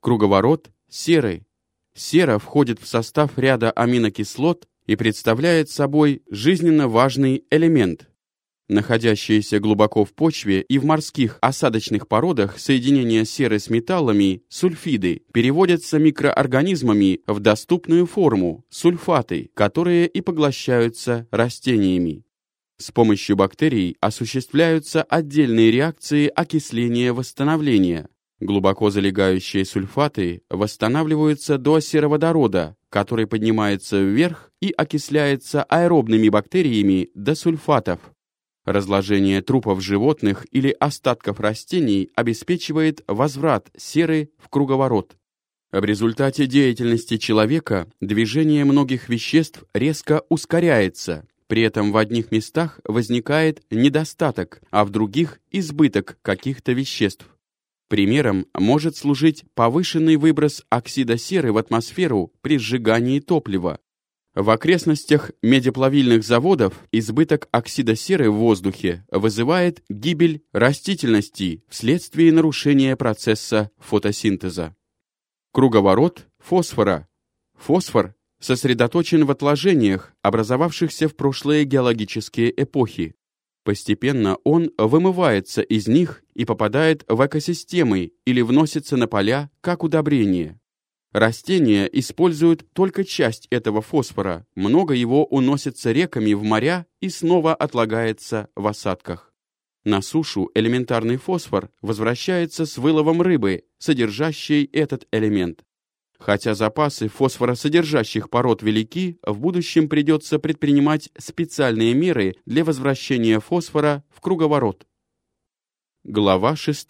Круговорот серы. Сера входит в состав ряда аминокислот и представляет собой жизненно важный элемент. Находящиеся глубоко в почве и в морских осадочных породах соединения серы с металлами, сульфиды, переводятся микроорганизмами в доступную форму, сульфаты, которые и поглощаются растениями. С помощью бактерий осуществляются отдельные реакции окисления-восстановления. Глубоко залегающие сульфаты восстанавливаются до сероводорода, который поднимается вверх и окисляется аэробными бактериями до сульфатов. Разложение трупов животных или остатков растений обеспечивает возврат серы в круговорот. В результате деятельности человека движение многих веществ резко ускоряется. При этом в одних местах возникает недостаток, а в других – избыток каких-то веществ. Примером может служить повышенный выброс оксида серы в атмосферу при сжигании топлива, в окрестностях медиплавильных заводов избыток оксида серы в воздухе вызывает гибель растительности вследствие нарушения процесса фотосинтеза. Круговорот фосфора. Фосфор сосредоточен в отложениях, образовавшихся в прошлые геологические эпохи. Постепенно он вымывается из них и попадает в экосистемы или вносится на поля как удобрение. Растения используют только часть этого фосфора, много его уносится реками в моря и снова отлагается в осадках. На сушу элементарный фосфор возвращается с выловом рыбы, содержащей этот элемент. Хотя запасы фосфоросодержащих пород велики, в будущем придется предпринимать специальные меры для возвращения фосфора в круговорот. Глава 6.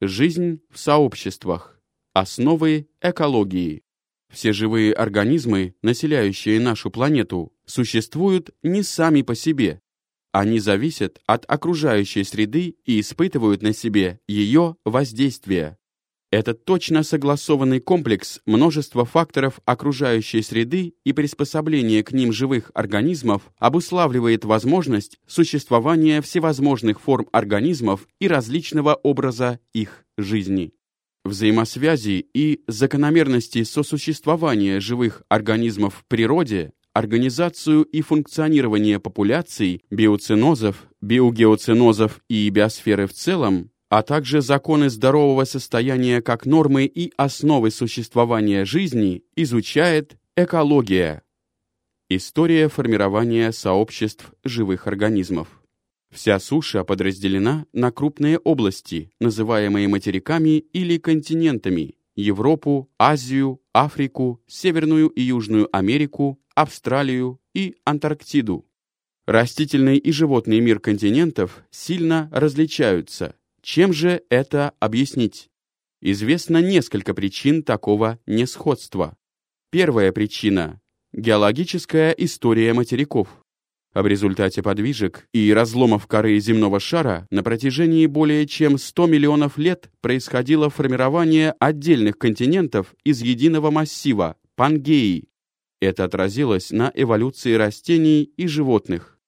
Жизнь в сообществах. Основы экологии. Все живые организмы, населяющие нашу планету, существуют не сами по себе. Они зависят от окружающей среды и испытывают на себе ее воздействие. Этот точно согласованный комплекс множества факторов окружающей среды и приспособления к ним живых организмов обуславливает возможность существования всевозможных форм организмов и различного образа их жизни. Взаимосвязи и закономерности сосуществования живых организмов в природе, организацию и функционирование популяций, биоценозов, биогеоценозов и биосферы в целом, а также законы здорового состояния как нормы и основы существования жизни изучает экология. История формирования сообществ живых организмов. Вся суша подразделена на крупные области, называемые материками или континентами – Европу, Азию, Африку, Северную и Южную Америку, Австралию и Антарктиду. Растительный и животный мир континентов сильно различаются. Чем же это объяснить? Известно несколько причин такого несходства. Первая причина – геологическая история материков. В результате подвижек и разломов коры земного шара на протяжении более чем 100 миллионов лет происходило формирование отдельных континентов из единого массива – Пангеи. Это отразилось на эволюции растений и животных.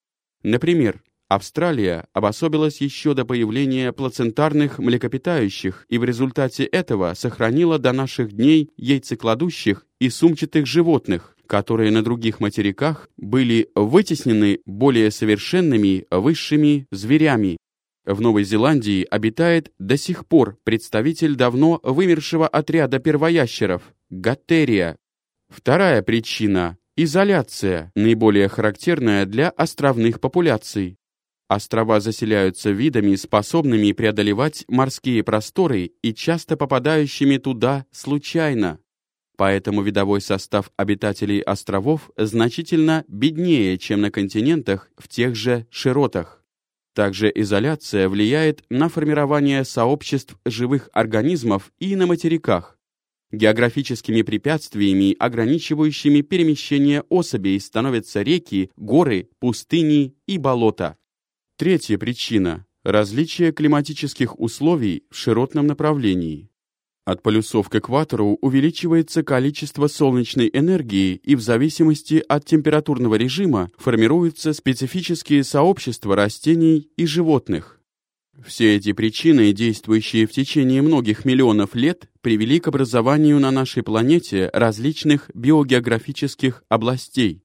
Например, Австралия обособилась еще до появления плацентарных млекопитающих и в результате этого сохранила до наших дней яйцекладущих и сумчатых животных, которые на других материках были вытеснены более совершенными высшими зверями. В Новой Зеландии обитает до сих пор представитель давно вымершего отряда первоящеров – Гаттерия. Вторая причина – изоляция, наиболее характерная для островных популяций. Острова заселяются видами, способными преодолевать морские просторы и часто попадающими туда случайно. Поэтому видовой состав обитателей островов значительно беднее, чем на континентах в тех же широтах. Также изоляция влияет на формирование сообществ живых организмов и на материках. Географическими препятствиями, ограничивающими перемещение особей, становятся реки, горы, пустыни и болота. Третья причина – различие климатических условий в широтном направлении. От полюсов к экватору увеличивается количество солнечной энергии и в зависимости от температурного режима формируются специфические сообщества растений и животных. Все эти причины, действующие в течение многих миллионов лет, привели к образованию на нашей планете различных биогеографических областей.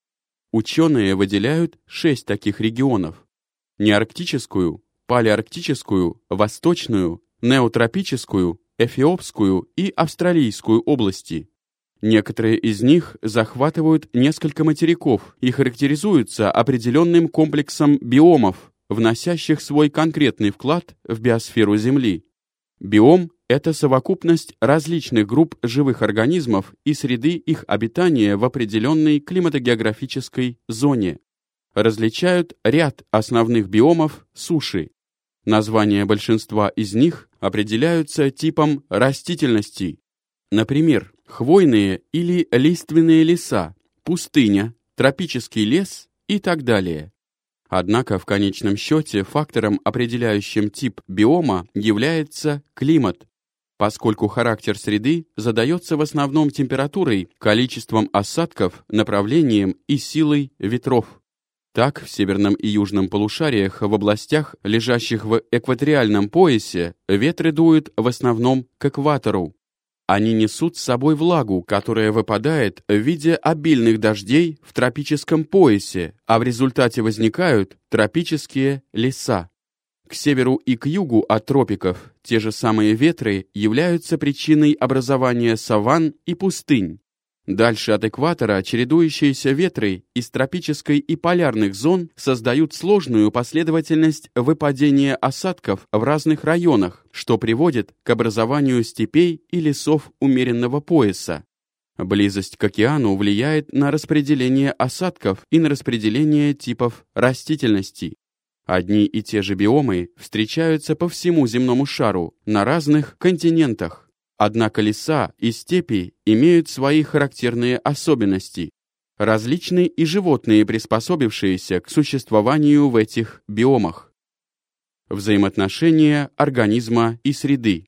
Ученые выделяют шесть таких регионов. Неарктическую, палеарктическую, восточную, неотропическую, эфиопскую и австралийскую области. Некоторые из них захватывают несколько материков и характеризуются определенным комплексом биомов, вносящих свой конкретный вклад в биосферу Земли. Биом – это совокупность различных групп живых организмов и среды их обитания в определенной климатогеографической зоне. Различают ряд основных биомов суши. Названия большинства из них определяются типом растительности. Например, хвойные или лиственные леса, пустыня, тропический лес и так далее. Однако в конечном счете фактором, определяющим тип биома, является климат, поскольку характер среды задается в основном температурой, количеством осадков, направлением и силой ветров. Так, в северном и южном полушариях, в областях, лежащих в экваториальном поясе, ветры дуют в основном к экватору, они несут с собой влагу, которая выпадает в виде обильных дождей в тропическом поясе, а в результате возникают тропические леса. К северу и к югу от тропиков те же самые ветры являются причиной образования саванн и пустынь. Дальше от экватора чередующиеся ветры из тропической и полярных зон создают сложную последовательность выпадения осадков в разных районах, что приводит к образованию степей и лесов умеренного пояса. Близость к океану влияет на распределение осадков и на распределение типов растительности. Одни и те же биомы встречаются по всему земному шару на разных континентах. Однако леса и степи имеют свои характерные особенности, различные и животные, приспособившиеся к существованию в этих биомах. Взаимоотношения организма и среды.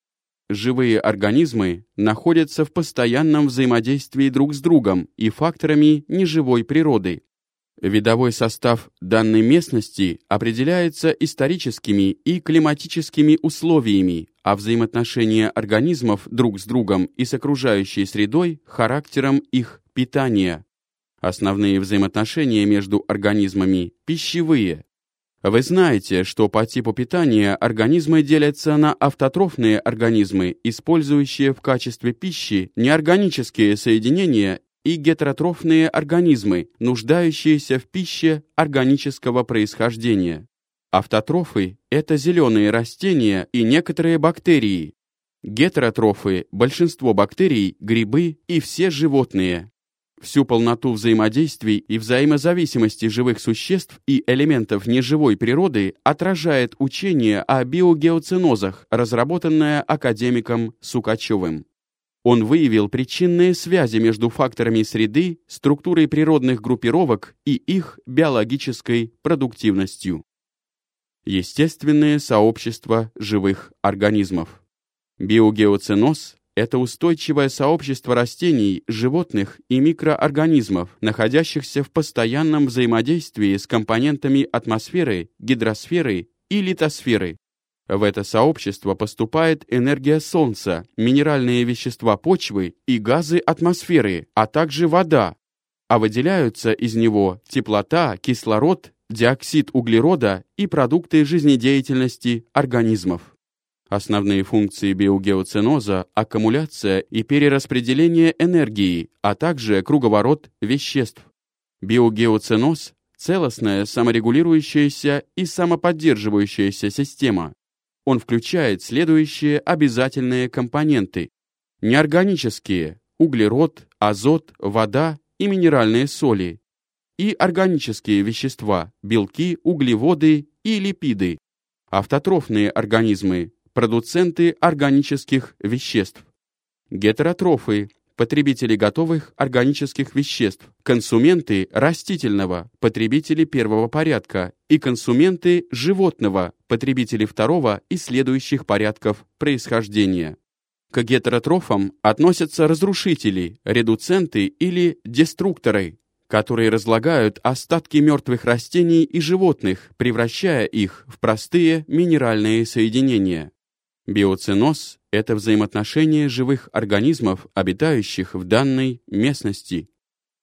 Живые организмы находятся в постоянном взаимодействии друг с другом и факторами неживой природы. Видовой состав данной местности определяется историческими и климатическими условиями, а взаимоотношения организмов друг с другом и с окружающей средой – характером их питания. Основные взаимоотношения между организмами – пищевые. Вы знаете, что по типу питания организмы делятся на автотрофные организмы, использующие в качестве пищи неорганические соединения и гетеротрофные организмы, нуждающиеся в пище органического происхождения. Автотрофы – это зеленые растения и некоторые бактерии. Гетеротрофы – большинство бактерий, грибы и все животные. Всю полноту взаимодействий и взаимозависимости живых существ и элементов неживой природы отражает учение о биогеоценозах, разработанное академиком Сукачевым. Он выявил причинные связи между факторами среды, структурой природных группировок и их биологической продуктивностью. Естественные сообщества живых организмов. Биогеоценоз – это устойчивое сообщество растений, животных и микроорганизмов, находящихся в постоянном взаимодействии с компонентами атмосферы, гидросферы и литосферы, в это сообщество поступает энергия Солнца, минеральные вещества почвы и газы атмосферы, а также вода, а выделяются из него теплота, кислород, диоксид углерода и продукты жизнедеятельности организмов. Основные функции биогеоценоза – аккумуляция и перераспределение энергии, а также круговорот веществ. Биогеоценоз – целостная, саморегулирующаяся и самоподдерживающаяся система, он включает следующие обязательные компоненты. Неорганические – углерод, азот, вода и минеральные соли. И органические вещества – белки, углеводы и липиды. Автотрофные организмы – продуценты органических веществ. Гетеротрофы потребители готовых органических веществ, консументы растительного, потребители первого порядка и консументы животного, потребители второго и следующих порядков происхождения. К гетеротрофам относятся разрушители, редуценты или деструкторы, которые разлагают остатки мертвых растений и животных, превращая их в простые минеральные соединения. Биоценоз – это взаимоотношение живых организмов, обитающих в данной местности.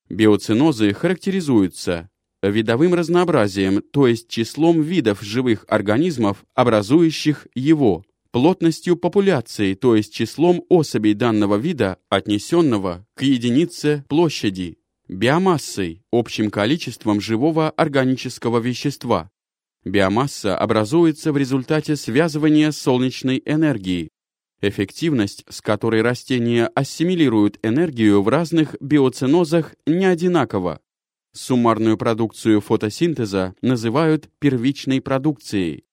Биоценозы характеризуются видовым разнообразием, то есть числом видов живых организмов, образующих его, плотностью популяции, то есть числом особей данного вида, отнесенного к единице площади, биомассой, общим количеством живого органического вещества. Биомасса образуется в результате связывания солнечной энергии. Эффективность, с которой растения ассимилируют энергию в разных биоценозах, не одинакова. Суммарную продукцию фотосинтеза называют первичной продукцией.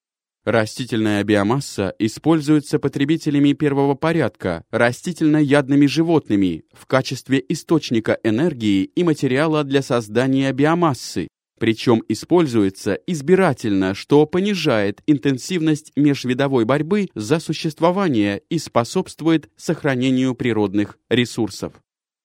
Растительная биомасса используется потребителями первого порядка, растительноядными животными, в качестве источника энергии и материала для создания биомассы, причем используется избирательно, что понижает интенсивность межвидовой борьбы за существование и способствует сохранению природных ресурсов.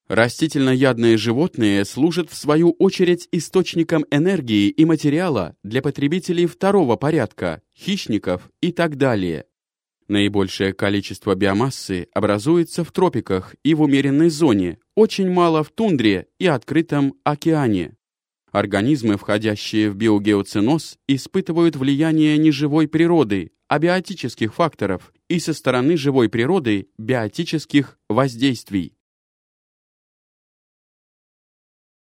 Растительноядные животные служат в свою очередь источником энергии и материала для потребителей второго порядка, хищников и так далее. Наибольшее количество биомассы образуется в тропиках и в умеренной зоне, очень мало в тундре и открытом океане. Организмы, входящие в биогеоценоз, испытывают влияние не живой природы, а биотических факторов и со стороны живой природы биотических воздействий.